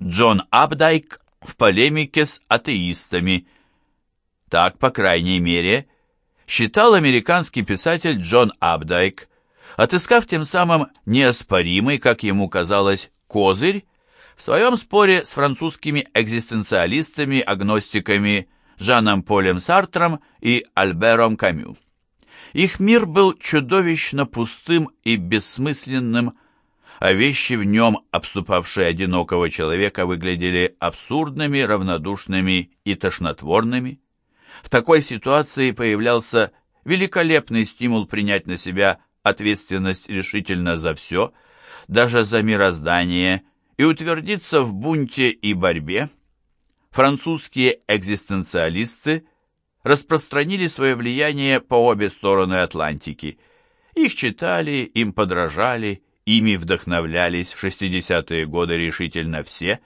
Джон Абдайк в полемике с атеистами. Так, по крайней мере, считал американский писатель Джон Абдайк, отыскав тем самым неоспоримый, как ему казалось, козырь в своем споре с французскими экзистенциалистами-агностиками Жаном Полем Сартром и Альбером Камю. Их мир был чудовищно пустым и бессмысленным, а вещи в нем, обступавшие одинокого человека, выглядели абсурдными, равнодушными и тошнотворными. В такой ситуации появлялся великолепный стимул принять на себя ответственность решительно за все, даже за мироздание, и утвердиться в бунте и борьбе. Французские экзистенциалисты распространили свое влияние по обе стороны Атлантики. Их читали, им подражали, ими вдохновлялись в 60-е годы решительно все,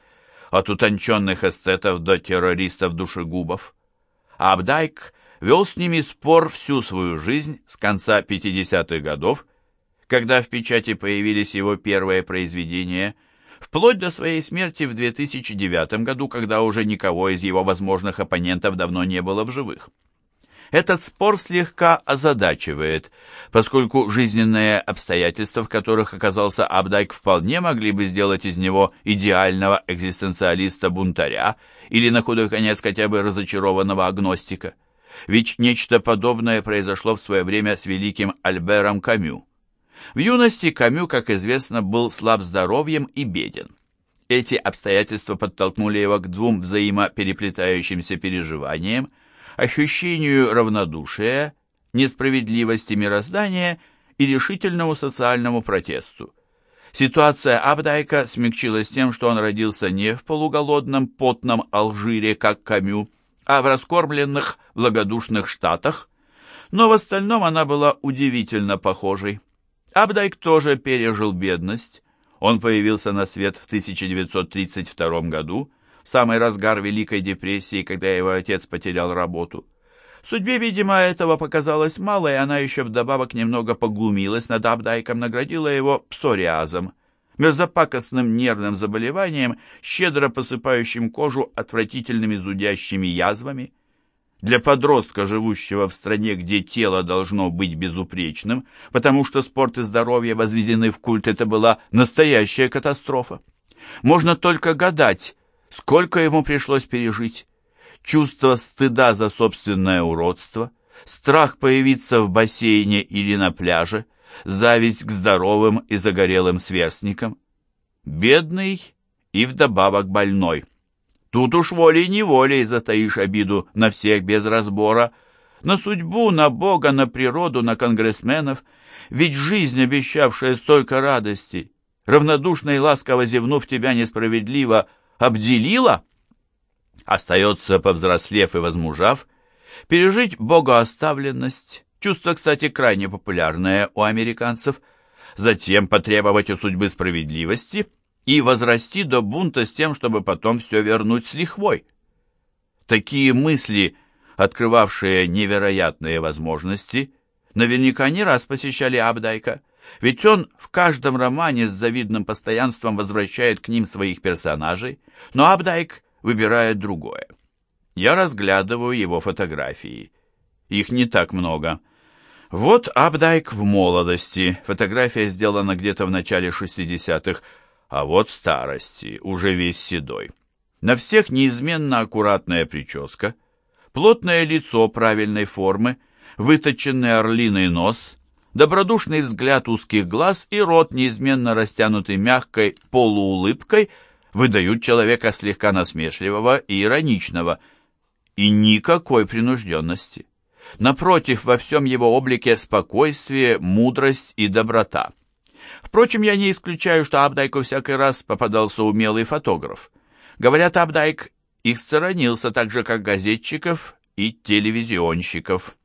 от утонченных эстетов до террористов-душегубов. Абдайк вел с ними спор всю свою жизнь с конца 50-х годов, когда в печати появились его первые произведения, вплоть до своей смерти в 2009 году, когда уже никого из его возможных оппонентов давно не было в живых. Этот спор слегка озадачивает, поскольку жизненные обстоятельства, в которых оказался Абдайк, вполне могли бы сделать из него идеального экзистенциалиста-бунтаря или, на худой конец, хотя бы разочарованного агностика. Ведь нечто подобное произошло в свое время с великим Альбером Камю. В юности Камю, как известно, был слаб здоровьем и беден. Эти обстоятельства подтолкнули его к двум взаимопереплетающимся переживаниям – ощущению равнодушия, несправедливости мироздания и решительному социальному протесту. Ситуация Абдайка смягчилась тем, что он родился не в полуголодном потном Алжире, как Камю, а в раскормленных благодушных штатах, но в остальном она была удивительно похожей. Абдайк тоже пережил бедность. Он появился на свет в 1932 году, самый разгар Великой депрессии, когда его отец потерял работу. Судьбе, видимо, этого показалось мало, и она еще вдобавок немного поглумилась над Абдайком, наградила его псориазом, мерзопакостным нервным заболеванием, щедро посыпающим кожу отвратительными зудящими язвами. Для подростка, живущего в стране, где тело должно быть безупречным, потому что спорт и здоровье возведены в культ, это была настоящая катастрофа. Можно только гадать, Сколько ему пришлось пережить? Чувство стыда за собственное уродство, страх появиться в бассейне или на пляже, зависть к здоровым и загорелым сверстникам. Бедный и вдобавок больной. Тут уж волей-неволей затаишь обиду на всех без разбора, на судьбу, на Бога, на природу, на конгрессменов, ведь жизнь, обещавшая столько радости, равнодушно и ласково зевнув тебя несправедливо, обделила? Остается, повзрослев и возмужав, пережить богооставленность, чувство, кстати, крайне популярное у американцев, затем потребовать у судьбы справедливости и возрасти до бунта с тем, чтобы потом все вернуть с лихвой. Такие мысли, открывавшие невероятные возможности, наверняка не раз посещали Абдайка, ведь он в каждом романе с завидным постоянством возвращает к ним своих персонажей, но Абдайк выбирает другое. Я разглядываю его фотографии. Их не так много. Вот Абдайк в молодости. Фотография сделана где-то в начале 60-х, а вот в старости, уже весь седой. На всех неизменно аккуратная прическа, плотное лицо правильной формы, выточенный орлиный нос, добродушный взгляд узких глаз и рот, неизменно растянутый мягкой полуулыбкой, выдают человека слегка насмешливого и ироничного, и никакой принужденности. Напротив, во всем его облике спокойствие, мудрость и доброта. Впрочем, я не исключаю, что Абдайку всякий раз попадался умелый фотограф. Говорят, Абдайк их сторонился так же, как газетчиков и телевизионщиков.